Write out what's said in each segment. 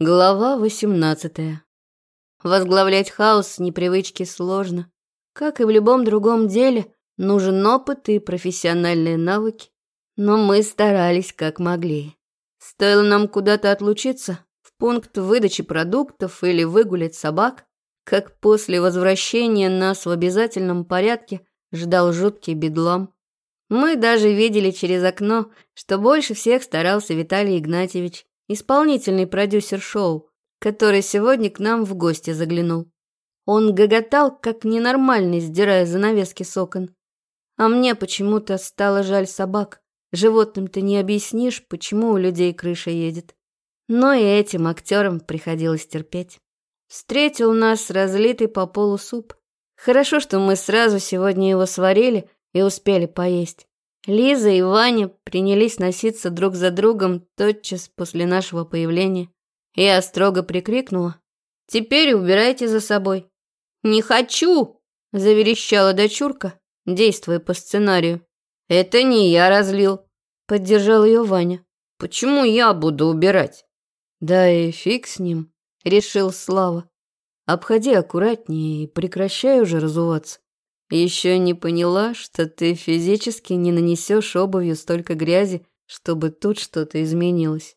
Глава 18. Возглавлять хаос с непривычки сложно. Как и в любом другом деле, нужен опыт и профессиональные навыки. Но мы старались как могли. Стоило нам куда-то отлучиться, в пункт выдачи продуктов или выгулять собак, как после возвращения нас в обязательном порядке ждал жуткий бедлам. Мы даже видели через окно, что больше всех старался Виталий Игнатьевич исполнительный продюсер шоу, который сегодня к нам в гости заглянул. Он гоготал, как ненормальный, сдирая занавески с окон. А мне почему-то стало жаль собак. Животным-то не объяснишь, почему у людей крыша едет. Но и этим актерам приходилось терпеть. Встретил нас разлитый по полу суп. Хорошо, что мы сразу сегодня его сварили и успели поесть. Лиза и Ваня принялись носиться друг за другом тотчас после нашего появления. Я строго прикрикнула. «Теперь убирайте за собой». «Не хочу!» – заверещала дочурка, действуя по сценарию. «Это не я разлил», – поддержал ее Ваня. «Почему я буду убирать?» «Да и фиг с ним», – решил Слава. «Обходи аккуратнее и прекращай уже разуваться». Еще не поняла, что ты физически не нанесешь обувью столько грязи, чтобы тут что-то изменилось.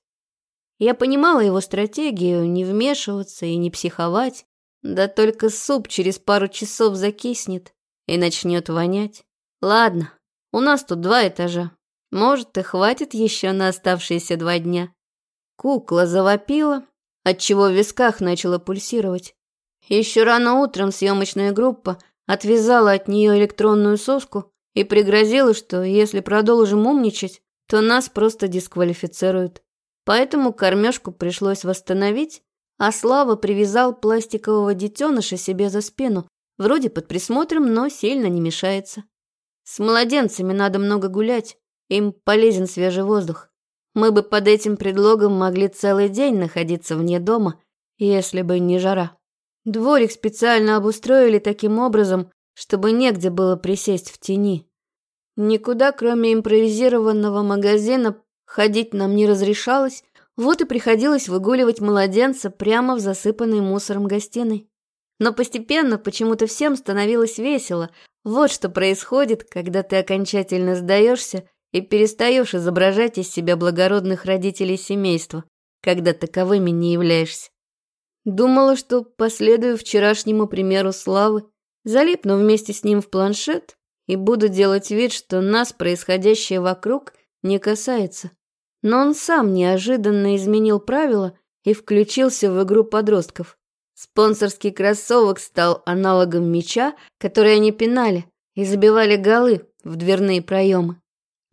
Я понимала его стратегию не вмешиваться и не психовать, да только суп через пару часов закиснет и начнет вонять. Ладно, у нас тут два этажа. Может, и хватит еще на оставшиеся два дня. Кукла завопила, отчего в висках начала пульсировать. Еще рано утром съемочная группа отвязала от нее электронную соску и пригрозила, что если продолжим умничать, то нас просто дисквалифицируют. Поэтому кормежку пришлось восстановить, а Слава привязал пластикового детеныша себе за спину, вроде под присмотром, но сильно не мешается. С младенцами надо много гулять, им полезен свежий воздух. Мы бы под этим предлогом могли целый день находиться вне дома, если бы не жара. Дворик специально обустроили таким образом, чтобы негде было присесть в тени. Никуда, кроме импровизированного магазина, ходить нам не разрешалось, вот и приходилось выгуливать младенца прямо в засыпанной мусором гостиной. Но постепенно почему-то всем становилось весело. Вот что происходит, когда ты окончательно сдаешься и перестаешь изображать из себя благородных родителей семейства, когда таковыми не являешься. Думала, что последую вчерашнему примеру Славы, залипну вместе с ним в планшет и буду делать вид, что нас происходящее вокруг не касается. Но он сам неожиданно изменил правила и включился в игру подростков. Спонсорский кроссовок стал аналогом мяча, который они пинали и забивали голы в дверные проемы.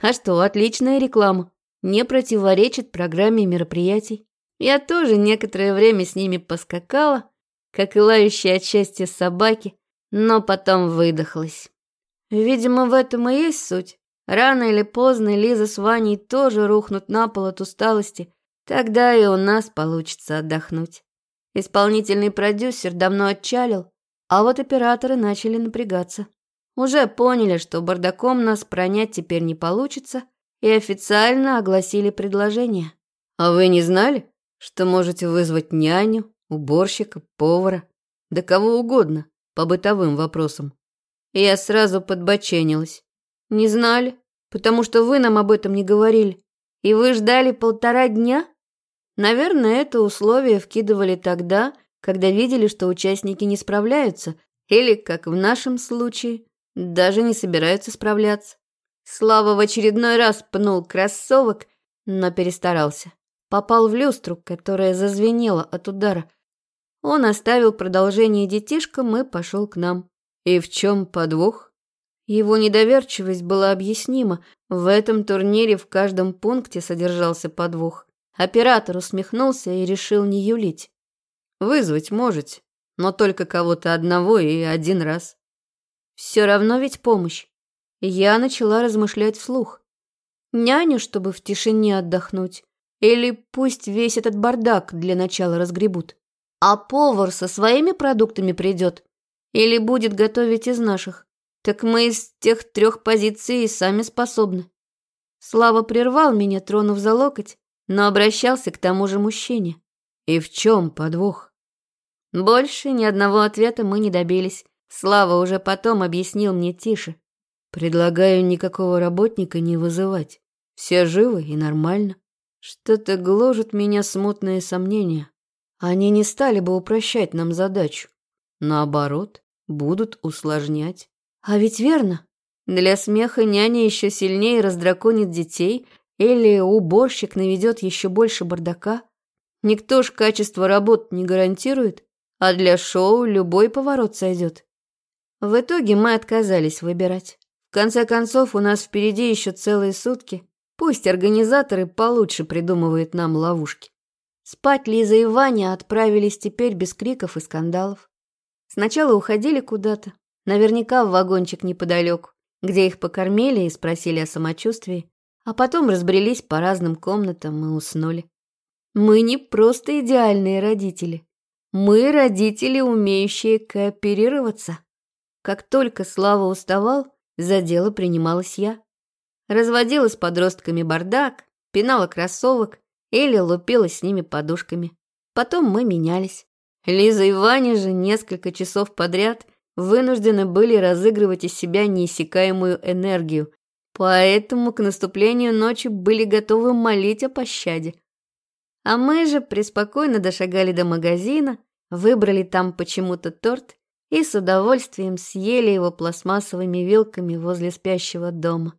А что, отличная реклама, не противоречит программе мероприятий. Я тоже некоторое время с ними поскакала, как и лающая от счастья собаки, но потом выдохлась. Видимо, в этом и есть суть. Рано или поздно Лиза с Ваней тоже рухнут на пол от усталости, тогда и у нас получится отдохнуть. Исполнительный продюсер давно отчалил, а вот операторы начали напрягаться. Уже поняли, что бардаком нас пронять теперь не получится, и официально огласили предложение. «А вы не знали?» что можете вызвать няню, уборщика, повара, да кого угодно по бытовым вопросам. Я сразу подбоченилась. Не знали, потому что вы нам об этом не говорили. И вы ждали полтора дня? Наверное, это условие вкидывали тогда, когда видели, что участники не справляются, или, как в нашем случае, даже не собираются справляться. Слава в очередной раз пнул кроссовок, но перестарался попал в люстру, которая зазвенела от удара. Он оставил продолжение детишкам и пошел к нам. И в чем подвох? Его недоверчивость была объяснима. В этом турнире в каждом пункте содержался подвох. Оператор усмехнулся и решил не юлить. «Вызвать можете, но только кого-то одного и один раз». «Все равно ведь помощь». Я начала размышлять вслух. «Няню, чтобы в тишине отдохнуть, или пусть весь этот бардак для начала разгребут. А повар со своими продуктами придет. Или будет готовить из наших. Так мы из тех трех позиций и сами способны. Слава прервал меня, тронув за локоть, но обращался к тому же мужчине. И в чем подвох? Больше ни одного ответа мы не добились. Слава уже потом объяснил мне тише. Предлагаю никакого работника не вызывать. Все живы и нормально. Что-то гложет меня смутное сомнение. Они не стали бы упрощать нам задачу. Наоборот, будут усложнять. А ведь верно. Для смеха няня еще сильнее раздраконит детей, или уборщик наведет еще больше бардака. Никто ж качество работ не гарантирует, а для шоу любой поворот сойдет. В итоге мы отказались выбирать. В конце концов, у нас впереди еще целые сутки, Пусть организаторы получше придумывают нам ловушки. Спать Лиза и Ваня отправились теперь без криков и скандалов. Сначала уходили куда-то, наверняка в вагончик неподалеку, где их покормили и спросили о самочувствии, а потом разбрелись по разным комнатам и уснули. Мы не просто идеальные родители. Мы родители, умеющие кооперироваться. Как только Слава уставал, за дело принималась я разводила с подростками бардак, пинала кроссовок или лупила с ними подушками. Потом мы менялись. Лиза и Ваня же несколько часов подряд вынуждены были разыгрывать из себя неиссякаемую энергию, поэтому к наступлению ночи были готовы молить о пощаде. А мы же преспокойно дошагали до магазина, выбрали там почему-то торт и с удовольствием съели его пластмассовыми вилками возле спящего дома.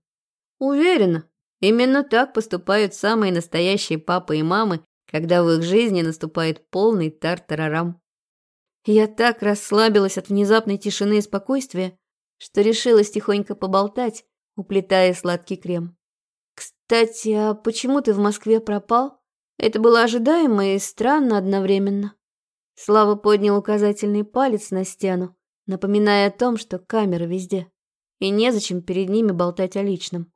Уверена, именно так поступают самые настоящие папы и мамы, когда в их жизни наступает полный тартарарам. Я так расслабилась от внезапной тишины и спокойствия, что решила тихонько поболтать, уплетая сладкий крем. «Кстати, а почему ты в Москве пропал?» Это было ожидаемо и странно одновременно. Слава поднял указательный палец на стену, напоминая о том, что камеры везде, и незачем перед ними болтать о личном.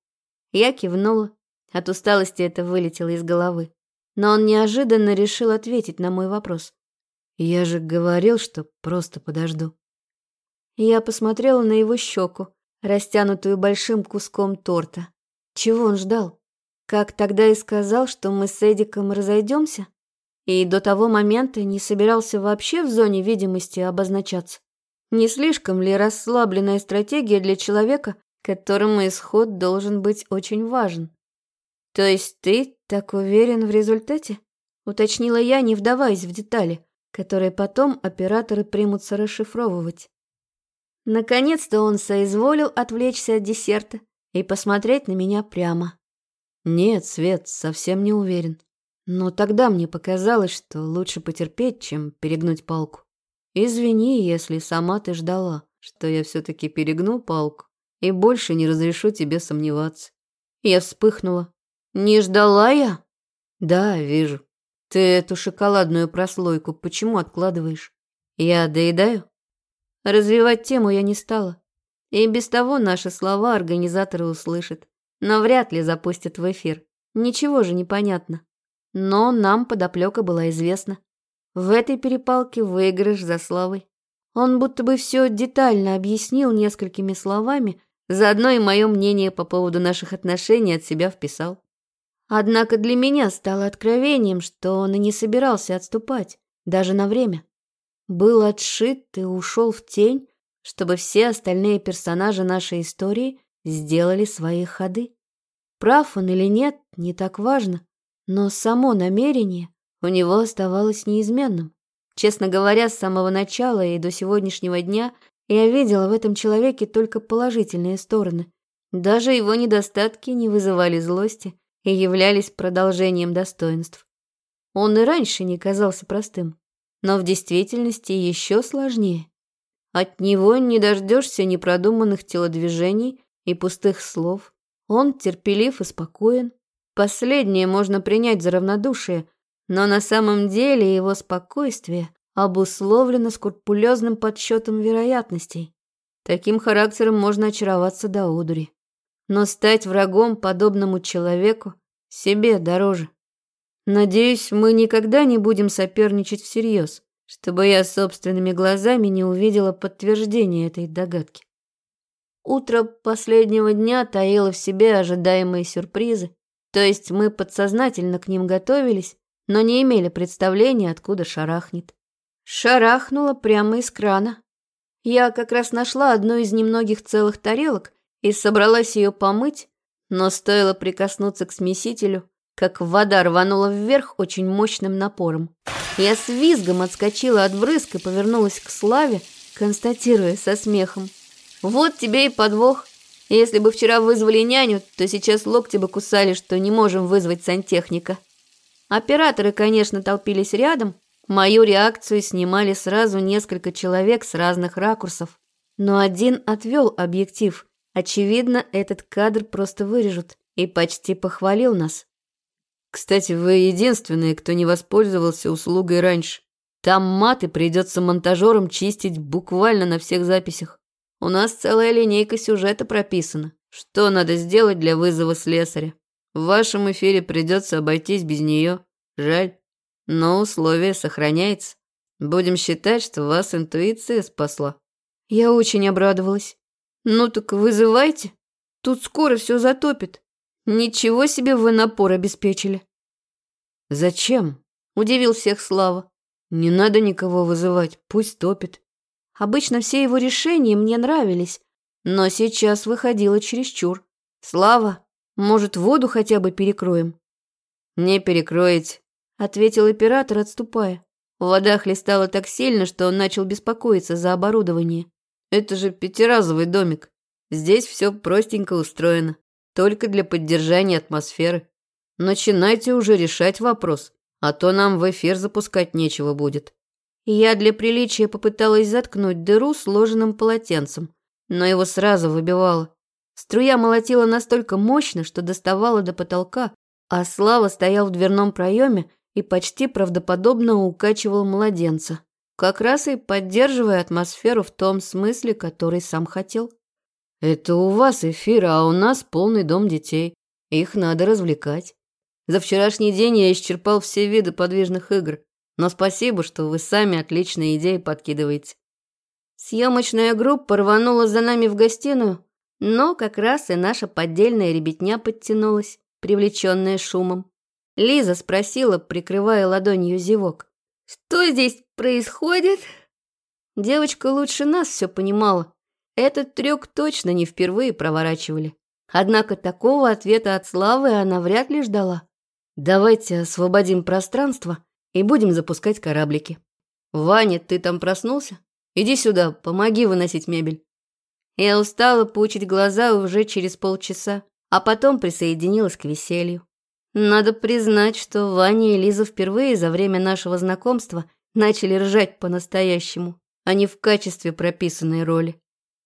Я кивнула. От усталости это вылетело из головы. Но он неожиданно решил ответить на мой вопрос. «Я же говорил, что просто подожду». Я посмотрела на его щеку, растянутую большим куском торта. Чего он ждал? Как тогда и сказал, что мы с Эдиком разойдемся? И до того момента не собирался вообще в зоне видимости обозначаться. Не слишком ли расслабленная стратегия для человека, которому исход должен быть очень важен. То есть ты так уверен в результате? Уточнила я, не вдаваясь в детали, которые потом операторы примутся расшифровывать. Наконец-то он соизволил отвлечься от десерта и посмотреть на меня прямо. Нет, Свет, совсем не уверен. Но тогда мне показалось, что лучше потерпеть, чем перегнуть палку. Извини, если сама ты ждала, что я все-таки перегну палку и больше не разрешу тебе сомневаться». Я вспыхнула. «Не ждала я?» «Да, вижу. Ты эту шоколадную прослойку почему откладываешь? Я доедаю?» Развивать тему я не стала. И без того наши слова организаторы услышат, но вряд ли запустят в эфир. Ничего же не понятно. Но нам подоплека была известна. В этой перепалке выигрыш за славой. Он будто бы все детально объяснил несколькими словами, Заодно и мое мнение по поводу наших отношений от себя вписал. Однако для меня стало откровением, что он и не собирался отступать, даже на время. Был отшит и ушел в тень, чтобы все остальные персонажи нашей истории сделали свои ходы. Прав он или нет, не так важно, но само намерение у него оставалось неизменным. Честно говоря, с самого начала и до сегодняшнего дня – я видела в этом человеке только положительные стороны. Даже его недостатки не вызывали злости и являлись продолжением достоинств. Он и раньше не казался простым, но в действительности еще сложнее. От него не дождешься непродуманных телодвижений и пустых слов. Он терпелив и спокоен. Последнее можно принять за равнодушие, но на самом деле его спокойствие обусловлено скрупулезным подсчетом вероятностей. Таким характером можно очароваться до удури. Но стать врагом подобному человеку себе дороже. Надеюсь, мы никогда не будем соперничать всерьез, чтобы я собственными глазами не увидела подтверждения этой догадки. Утро последнего дня таило в себе ожидаемые сюрпризы, то есть мы подсознательно к ним готовились, но не имели представления, откуда шарахнет шарахнула прямо из крана. Я как раз нашла одну из немногих целых тарелок и собралась ее помыть, но стоило прикоснуться к смесителю, как вода рванула вверх очень мощным напором. Я с визгом отскочила от брызг и повернулась к Славе, констатируя со смехом. «Вот тебе и подвох. Если бы вчера вызвали няню, то сейчас локти бы кусали, что не можем вызвать сантехника». Операторы, конечно, толпились рядом, Мою реакцию снимали сразу несколько человек с разных ракурсов, но один отвел объектив. Очевидно, этот кадр просто вырежут и почти похвалил нас. Кстати, вы единственные, кто не воспользовался услугой раньше. Там маты придется монтажерам чистить буквально на всех записях. У нас целая линейка сюжета прописана. Что надо сделать для вызова слесаря? В вашем эфире придется обойтись без нее. Жаль. «Ну, но условие сохраняется. Будем считать, что вас интуиция спасла». Я очень обрадовалась. «Ну так вызывайте. Тут скоро все затопит. Ничего себе вы напор обеспечили». «Зачем?» – удивил всех Слава. «Не надо никого вызывать, пусть топит». Обычно все его решения мне нравились, но сейчас выходило чересчур. «Слава, может, воду хотя бы перекроем?» «Не перекроить ответил оператор, отступая. Вода хлестала так сильно, что он начал беспокоиться за оборудование. Это же пятиразовый домик. Здесь все простенько устроено, только для поддержания атмосферы. Начинайте уже решать вопрос, а то нам в эфир запускать нечего будет. Я для приличия попыталась заткнуть дыру сложенным полотенцем, но его сразу выбивало. Струя молотила настолько мощно, что доставала до потолка, а Слава стоял в дверном проеме и почти правдоподобно укачивал младенца, как раз и поддерживая атмосферу в том смысле, который сам хотел. «Это у вас эфир, а у нас полный дом детей. Их надо развлекать. За вчерашний день я исчерпал все виды подвижных игр, но спасибо, что вы сами отличные идеи подкидываете». Съемочная группа рванула за нами в гостиную, но как раз и наша поддельная ребятня подтянулась, привлеченная шумом. Лиза спросила, прикрывая ладонью зевок. «Что здесь происходит?» Девочка лучше нас все понимала. Этот трюк точно не впервые проворачивали. Однако такого ответа от Славы она вряд ли ждала. «Давайте освободим пространство и будем запускать кораблики. Ваня, ты там проснулся? Иди сюда, помоги выносить мебель». Я устала пучить глаза уже через полчаса, а потом присоединилась к веселью. Надо признать, что Ваня и Лиза впервые за время нашего знакомства начали ржать по-настоящему, а не в качестве прописанной роли.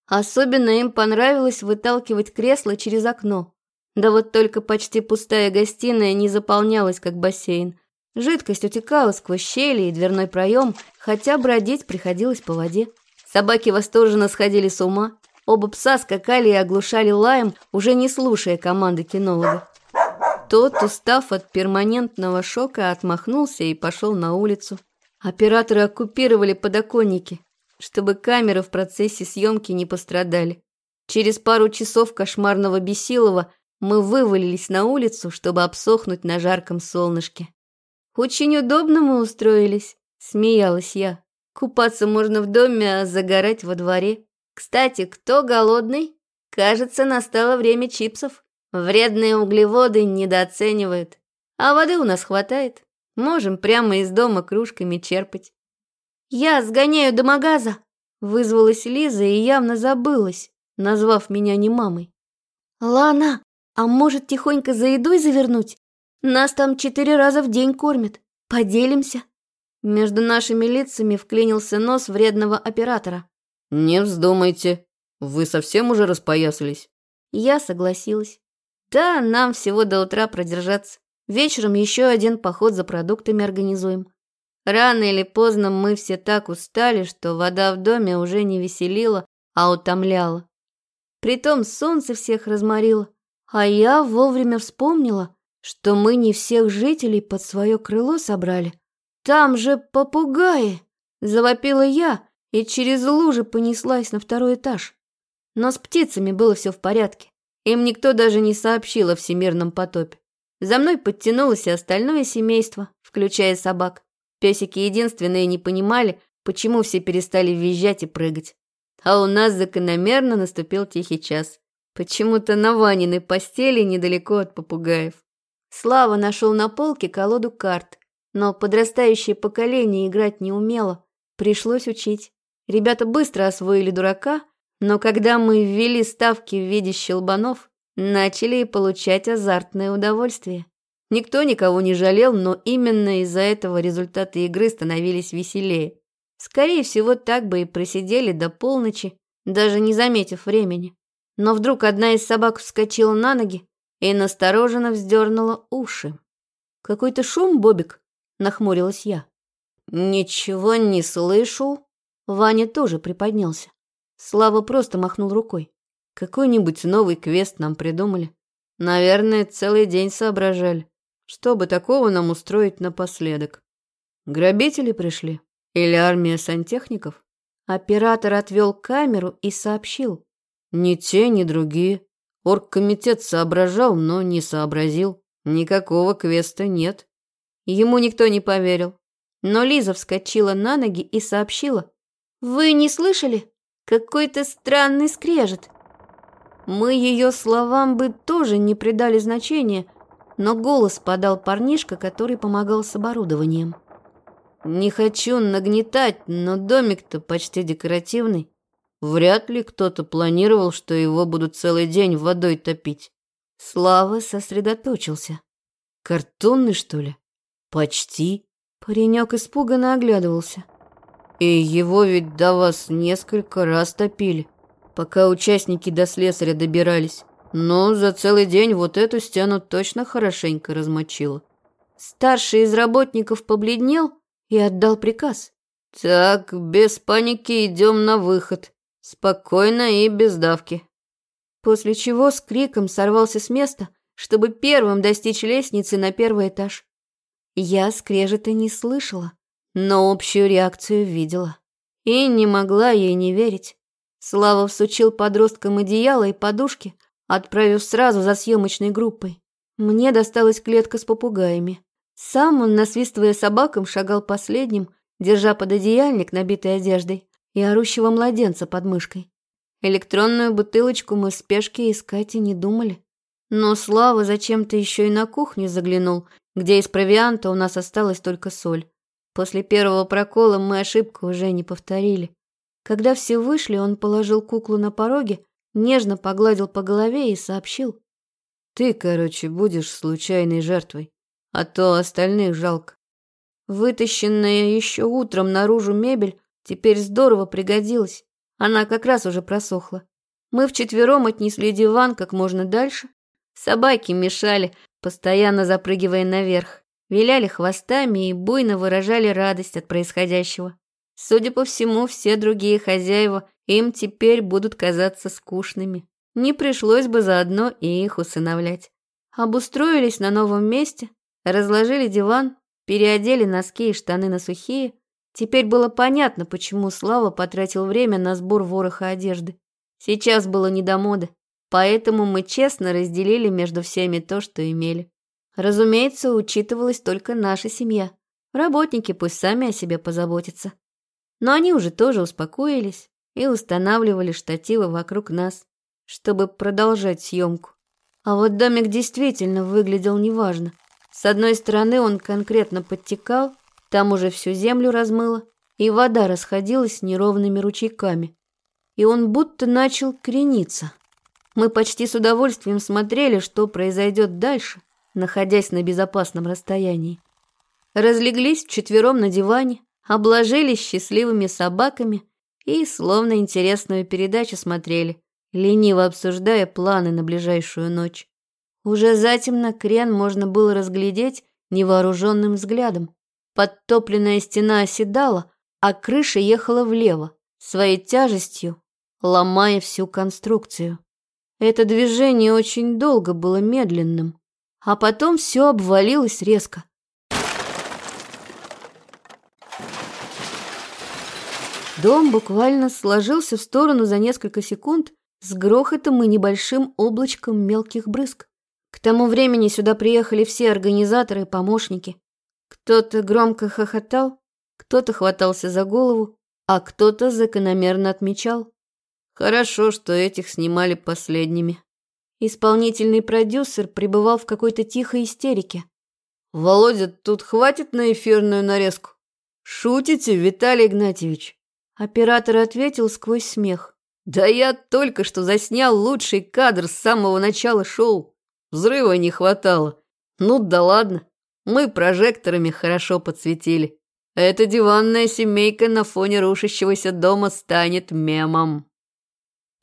Особенно им понравилось выталкивать кресло через окно. Да вот только почти пустая гостиная не заполнялась, как бассейн. Жидкость утекала сквозь щели и дверной проем, хотя бродить приходилось по воде. Собаки восторженно сходили с ума. Оба пса скакали и оглушали лаем, уже не слушая команды кинолога. Тот, устав от перманентного шока, отмахнулся и пошел на улицу. Операторы оккупировали подоконники, чтобы камеры в процессе съемки не пострадали. Через пару часов кошмарного бесилова мы вывалились на улицу, чтобы обсохнуть на жарком солнышке. «Очень удобно мы устроились», — смеялась я. «Купаться можно в доме, а загорать во дворе. Кстати, кто голодный? Кажется, настало время чипсов». Вредные углеводы недооценивают, а воды у нас хватает. Можем прямо из дома кружками черпать. Я сгоняю до магаза, вызвалась Лиза и явно забылась, назвав меня не мамой. Лана, а может тихонько за едой завернуть? Нас там четыре раза в день кормят. Поделимся. Между нашими лицами вклинился нос вредного оператора. «Не вздумайте. Вы совсем уже распоясались?» Я согласилась. Да, нам всего до утра продержаться. Вечером еще один поход за продуктами организуем. Рано или поздно мы все так устали, что вода в доме уже не веселила, а утомляла. Притом солнце всех разморило, а я вовремя вспомнила, что мы не всех жителей под свое крыло собрали. Там же попугаи! Завопила я и через лужи понеслась на второй этаж. Но с птицами было все в порядке. Им никто даже не сообщил о всемирном потопе. За мной подтянулось и остальное семейство, включая собак. Песики единственные не понимали, почему все перестали визжать и прыгать. А у нас закономерно наступил тихий час. Почему-то на Ваниной постели недалеко от попугаев. Слава нашел на полке колоду карт, но подрастающее поколение играть не умело, пришлось учить. Ребята быстро освоили дурака но когда мы ввели ставки в виде щелбанов, начали и получать азартное удовольствие. Никто никого не жалел, но именно из-за этого результаты игры становились веселее. Скорее всего, так бы и просидели до полночи, даже не заметив времени. Но вдруг одна из собак вскочила на ноги и настороженно вздернула уши. «Какой-то шум, Бобик?» – нахмурилась я. «Ничего не слышу». Ваня тоже приподнялся. Слава просто махнул рукой. Какой-нибудь новый квест нам придумали. Наверное, целый день соображали, что бы такого нам устроить напоследок. Грабители пришли? Или армия сантехников? Оператор отвел камеру и сообщил. Ни те, ни другие. Оргкомитет соображал, но не сообразил. Никакого квеста нет. Ему никто не поверил. Но Лиза вскочила на ноги и сообщила. «Вы не слышали? Какой-то странный скрежет. Мы ее словам бы тоже не придали значения, но голос подал парнишка, который помогал с оборудованием. «Не хочу нагнетать, но домик-то почти декоративный. Вряд ли кто-то планировал, что его будут целый день водой топить». Слава сосредоточился. «Картонный, что ли?» «Почти». Паренек испуганно оглядывался. И его ведь до вас несколько раз топили, пока участники до слесаря добирались. Но за целый день вот эту стену точно хорошенько размочила. Старший из работников побледнел и отдал приказ. «Так, без паники идем на выход. Спокойно и без давки». После чего с криком сорвался с места, чтобы первым достичь лестницы на первый этаж. Я скрежета не слышала но общую реакцию видела. И не могла ей не верить. Слава всучил подросткам одеяло и подушки, отправив сразу за съемочной группой. Мне досталась клетка с попугаями. Сам он, насвистывая собакам, шагал последним, держа под одеяльник, набитый одеждой, и орущего младенца под мышкой. Электронную бутылочку мы в спешке искать и не думали. Но Слава зачем-то еще и на кухню заглянул, где из провианта у нас осталась только соль. После первого прокола мы ошибку уже не повторили. Когда все вышли, он положил куклу на пороге, нежно погладил по голове и сообщил. «Ты, короче, будешь случайной жертвой, а то остальных жалко». Вытащенная еще утром наружу мебель теперь здорово пригодилась. Она как раз уже просохла. Мы вчетвером отнесли диван как можно дальше. Собаки мешали, постоянно запрыгивая наверх виляли хвостами и буйно выражали радость от происходящего. Судя по всему, все другие хозяева им теперь будут казаться скучными. Не пришлось бы заодно и их усыновлять. Обустроились на новом месте, разложили диван, переодели носки и штаны на сухие. Теперь было понятно, почему Слава потратил время на сбор вороха одежды. Сейчас было не до моды, поэтому мы честно разделили между всеми то, что имели. Разумеется, учитывалась только наша семья. Работники пусть сами о себе позаботятся. Но они уже тоже успокоились и устанавливали штативы вокруг нас, чтобы продолжать съемку. А вот домик действительно выглядел неважно. С одной стороны он конкретно подтекал, там уже всю землю размыло, и вода расходилась неровными ручейками. И он будто начал крениться. Мы почти с удовольствием смотрели, что произойдет дальше – находясь на безопасном расстоянии. Разлеглись четвером на диване, обложились счастливыми собаками и словно интересную передачу смотрели, лениво обсуждая планы на ближайшую ночь. Уже затемно крен можно было разглядеть невооруженным взглядом. Подтопленная стена оседала, а крыша ехала влево, своей тяжестью, ломая всю конструкцию. Это движение очень долго было медленным, а потом все обвалилось резко. Дом буквально сложился в сторону за несколько секунд с грохотом и небольшим облачком мелких брызг. К тому времени сюда приехали все организаторы и помощники. Кто-то громко хохотал, кто-то хватался за голову, а кто-то закономерно отмечал. Хорошо, что этих снимали последними. Исполнительный продюсер пребывал в какой-то тихой истерике. «Володя, тут хватит на эфирную нарезку?» «Шутите, Виталий Игнатьевич?» Оператор ответил сквозь смех. «Да я только что заснял лучший кадр с самого начала шоу. Взрыва не хватало. Ну да ладно, мы прожекторами хорошо подсветили. Эта диванная семейка на фоне рушащегося дома станет мемом».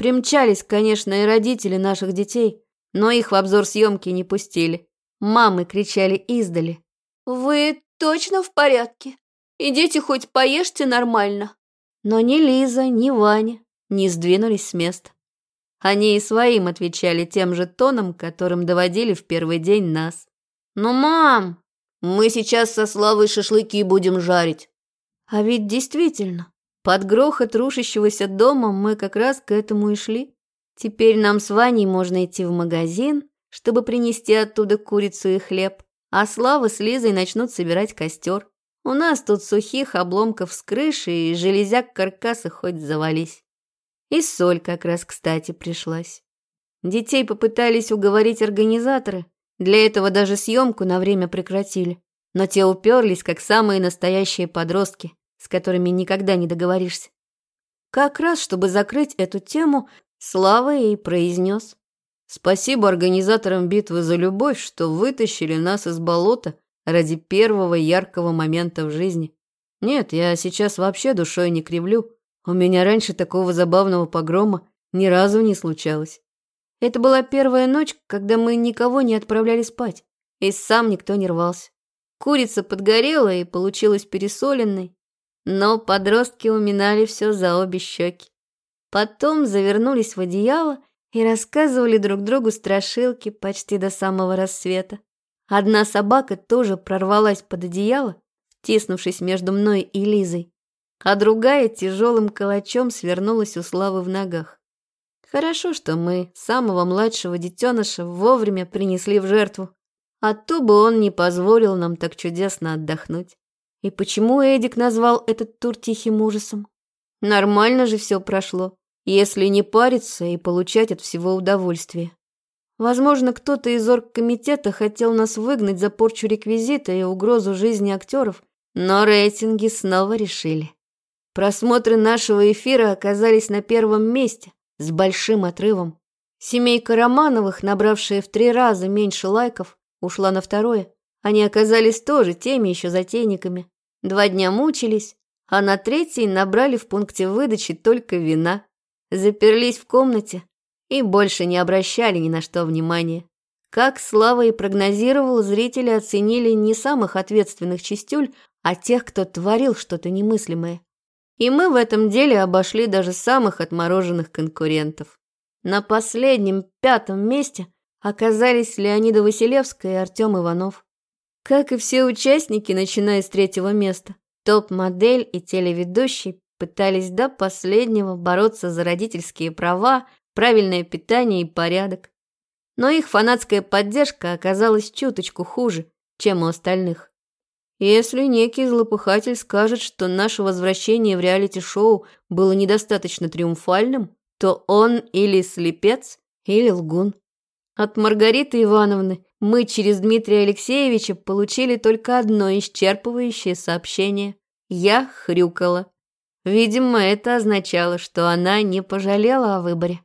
Примчались, конечно, и родители наших детей, но их в обзор съемки не пустили. Мамы кричали издали. «Вы точно в порядке? Идите хоть поешьте нормально». Но ни Лиза, ни Ваня не сдвинулись с места. Они и своим отвечали тем же тоном, которым доводили в первый день нас. «Ну, мам, мы сейчас со Славой шашлыки будем жарить». А ведь действительно, под грохот рушащегося дома мы как раз к этому и шли. Теперь нам с Ваней можно идти в магазин, чтобы принести оттуда курицу и хлеб, а Слава с Лизой начнут собирать костер. У нас тут сухих обломков с крыши и железяк каркаса хоть завались. И соль как раз кстати пришлась. Детей попытались уговорить организаторы, для этого даже съемку на время прекратили, но те уперлись, как самые настоящие подростки – с которыми никогда не договоришься. Как раз, чтобы закрыть эту тему, Слава ей произнес. «Спасибо организаторам битвы за любовь, что вытащили нас из болота ради первого яркого момента в жизни. Нет, я сейчас вообще душой не кривлю. У меня раньше такого забавного погрома ни разу не случалось. Это была первая ночь, когда мы никого не отправляли спать, и сам никто не рвался. Курица подгорела и получилась пересоленной, но подростки уминали все за обе щеки. Потом завернулись в одеяло и рассказывали друг другу страшилки почти до самого рассвета. Одна собака тоже прорвалась под одеяло, втиснувшись между мной и Лизой, а другая тяжелым калачом свернулась у Славы в ногах. Хорошо, что мы самого младшего детеныша вовремя принесли в жертву, а то бы он не позволил нам так чудесно отдохнуть. И почему Эдик назвал этот тур тихим ужасом? Нормально же все прошло, если не париться и получать от всего удовольствие. Возможно, кто-то из оргкомитета хотел нас выгнать за порчу реквизита и угрозу жизни актеров, но рейтинги снова решили. Просмотры нашего эфира оказались на первом месте, с большим отрывом. Семейка Романовых, набравшая в три раза меньше лайков, ушла на второе. Они оказались тоже теми еще затейниками. Два дня мучились, а на третий набрали в пункте выдачи только вина. Заперлись в комнате и больше не обращали ни на что внимания. Как Слава и прогнозировал, зрители оценили не самых ответственных частюль, а тех, кто творил что-то немыслимое. И мы в этом деле обошли даже самых отмороженных конкурентов. На последнем, пятом месте оказались Леонида Василевская и Артем Иванов. Как и все участники, начиная с третьего места, топ-модель и телеведущий пытались до последнего бороться за родительские права, правильное питание и порядок. Но их фанатская поддержка оказалась чуточку хуже, чем у остальных. Если некий злопыхатель скажет, что наше возвращение в реалити-шоу было недостаточно триумфальным, то он или слепец, или лгун. От Маргариты Ивановны – мы через Дмитрия Алексеевича получили только одно исчерпывающее сообщение. Я хрюкала. Видимо, это означало, что она не пожалела о выборе.